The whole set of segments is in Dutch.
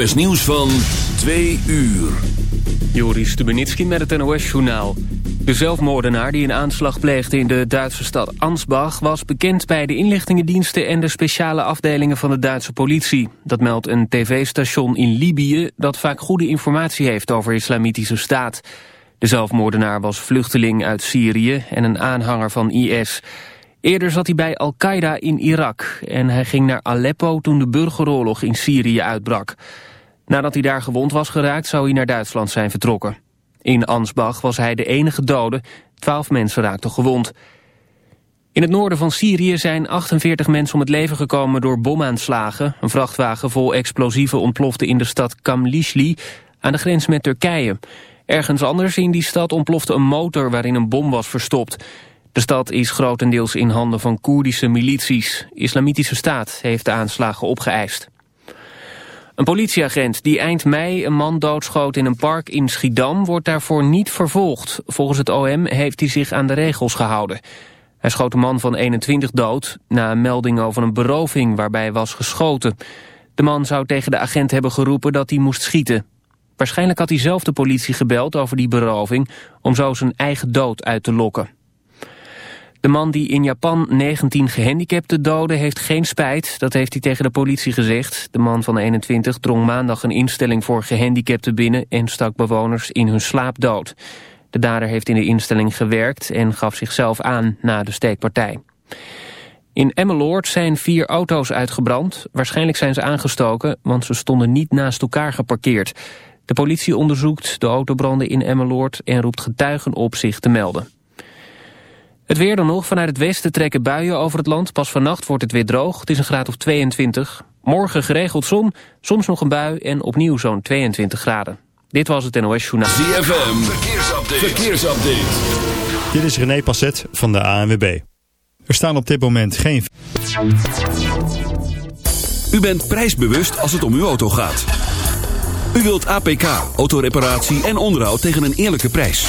NOS Nieuws van 2 uur. Joris Stubenitski met het NOS-journaal. De zelfmoordenaar die een aanslag pleegde in de Duitse stad Ansbach... was bekend bij de inlichtingendiensten en de speciale afdelingen van de Duitse politie. Dat meldt een tv-station in Libië dat vaak goede informatie heeft over islamitische staat. De zelfmoordenaar was vluchteling uit Syrië en een aanhanger van IS... Eerder zat hij bij Al-Qaeda in Irak en hij ging naar Aleppo toen de burgeroorlog in Syrië uitbrak. Nadat hij daar gewond was geraakt zou hij naar Duitsland zijn vertrokken. In Ansbach was hij de enige dode, twaalf mensen raakten gewond. In het noorden van Syrië zijn 48 mensen om het leven gekomen door bomaanslagen. Een vrachtwagen vol explosieven ontplofte in de stad Kamlishli aan de grens met Turkije. Ergens anders in die stad ontplofte een motor waarin een bom was verstopt. De stad is grotendeels in handen van Koerdische milities. Islamitische staat heeft de aanslagen opgeëist. Een politieagent die eind mei een man doodschoot in een park in Schiedam... wordt daarvoor niet vervolgd. Volgens het OM heeft hij zich aan de regels gehouden. Hij schoot een man van 21 dood... na een melding over een beroving waarbij was geschoten. De man zou tegen de agent hebben geroepen dat hij moest schieten. Waarschijnlijk had hij zelf de politie gebeld over die beroving... om zo zijn eigen dood uit te lokken. De man die in Japan 19 gehandicapten doodde heeft geen spijt. Dat heeft hij tegen de politie gezegd. De man van 21 drong maandag een instelling voor gehandicapten binnen... en stak bewoners in hun slaap dood. De dader heeft in de instelling gewerkt en gaf zichzelf aan na de steekpartij. In Emmeloord zijn vier auto's uitgebrand. Waarschijnlijk zijn ze aangestoken, want ze stonden niet naast elkaar geparkeerd. De politie onderzoekt de autobranden in Emmeloord en roept getuigen op zich te melden. Het weer dan nog. Vanuit het westen trekken buien over het land. Pas vannacht wordt het weer droog. Het is een graad of 22. Morgen geregeld zon, soms nog een bui en opnieuw zo'n 22 graden. Dit was het NOS Journaal. ZFM, verkeersupdate. verkeersupdate. Dit is René Passet van de ANWB. Er staan op dit moment geen... U bent prijsbewust als het om uw auto gaat. U wilt APK, autoreparatie en onderhoud tegen een eerlijke prijs.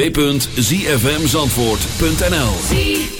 www.zfmzandvoort.nl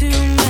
too much.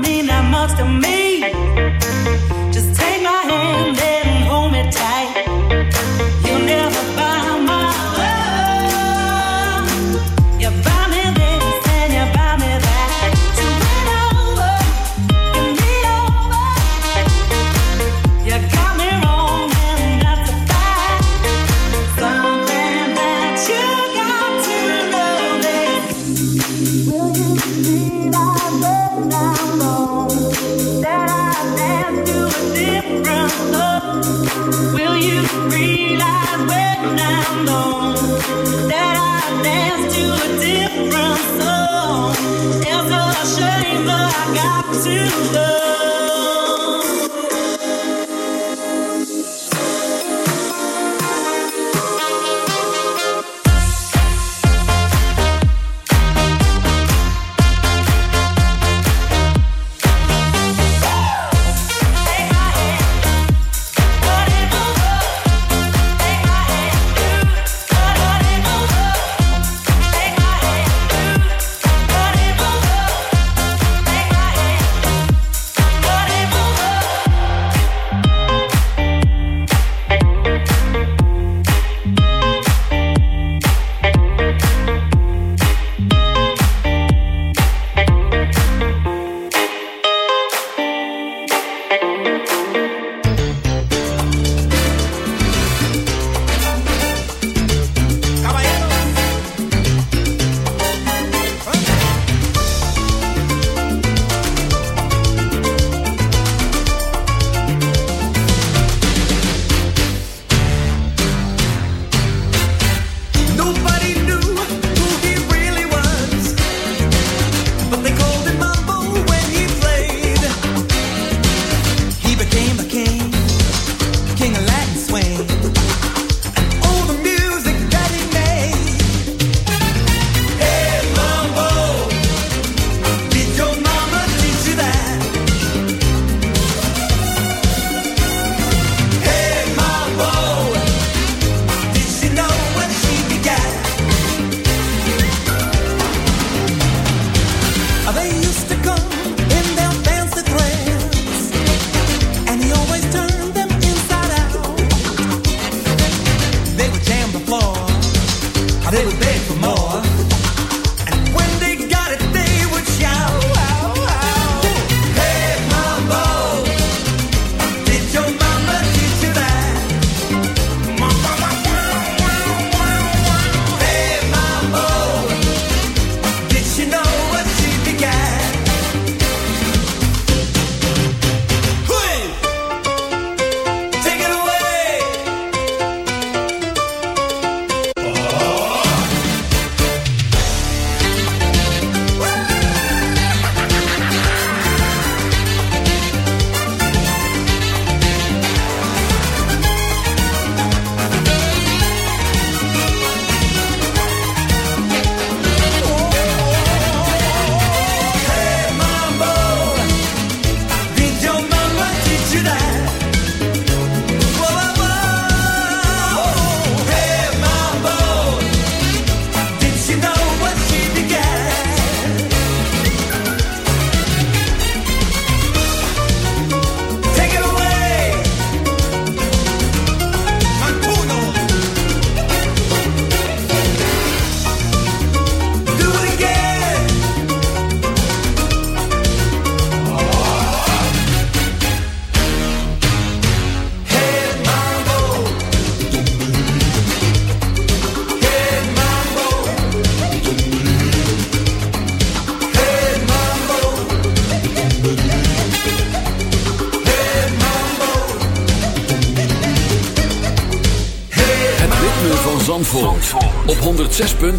Mean that much to me.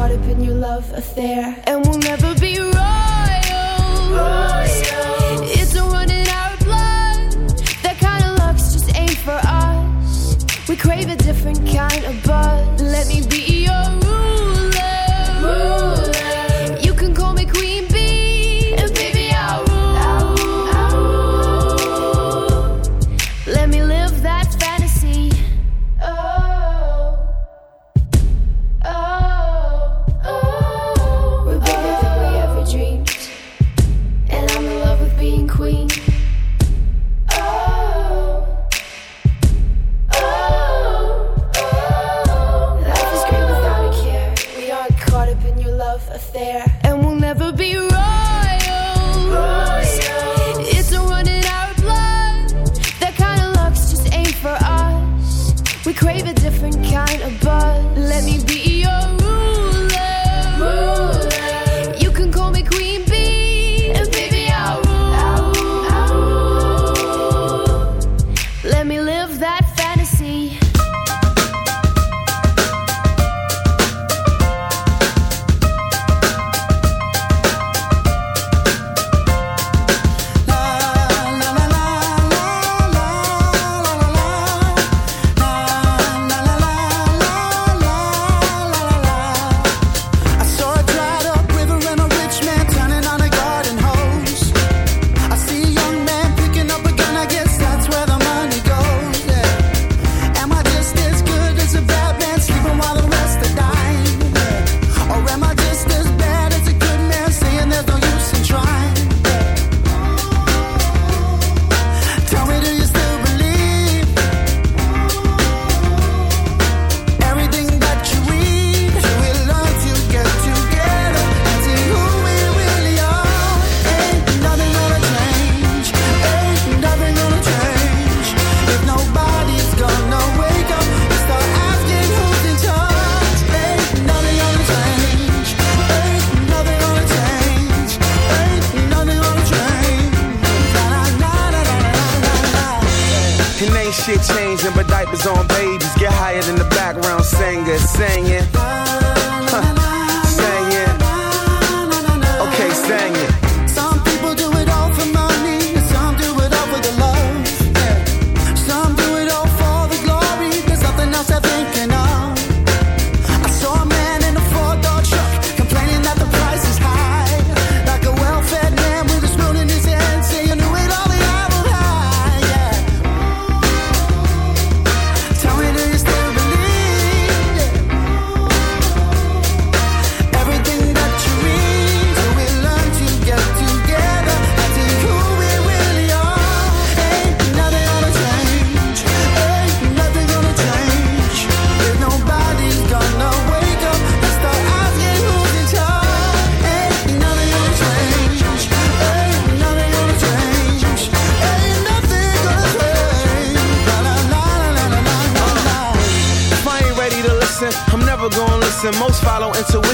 caught up in your love affair, and we'll never be royal. It's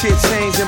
shit changing.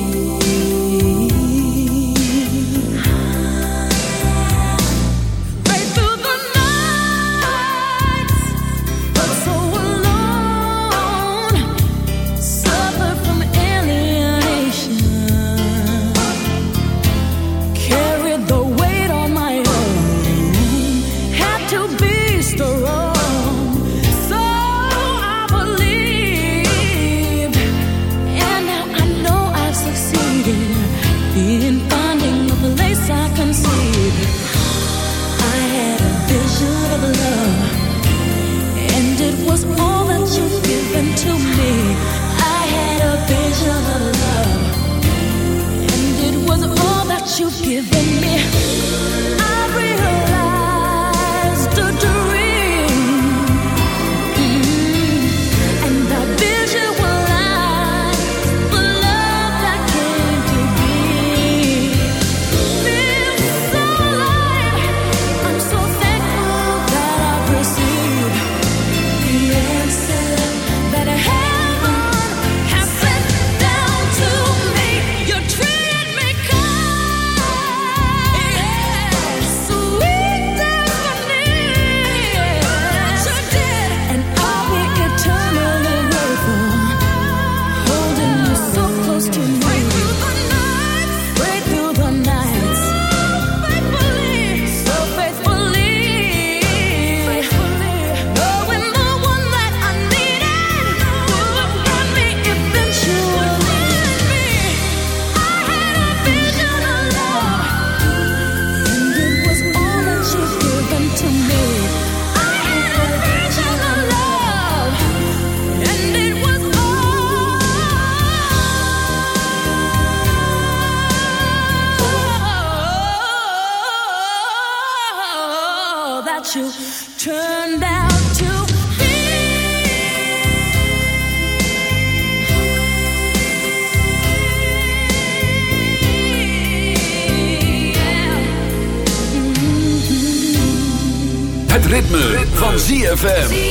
ZFM.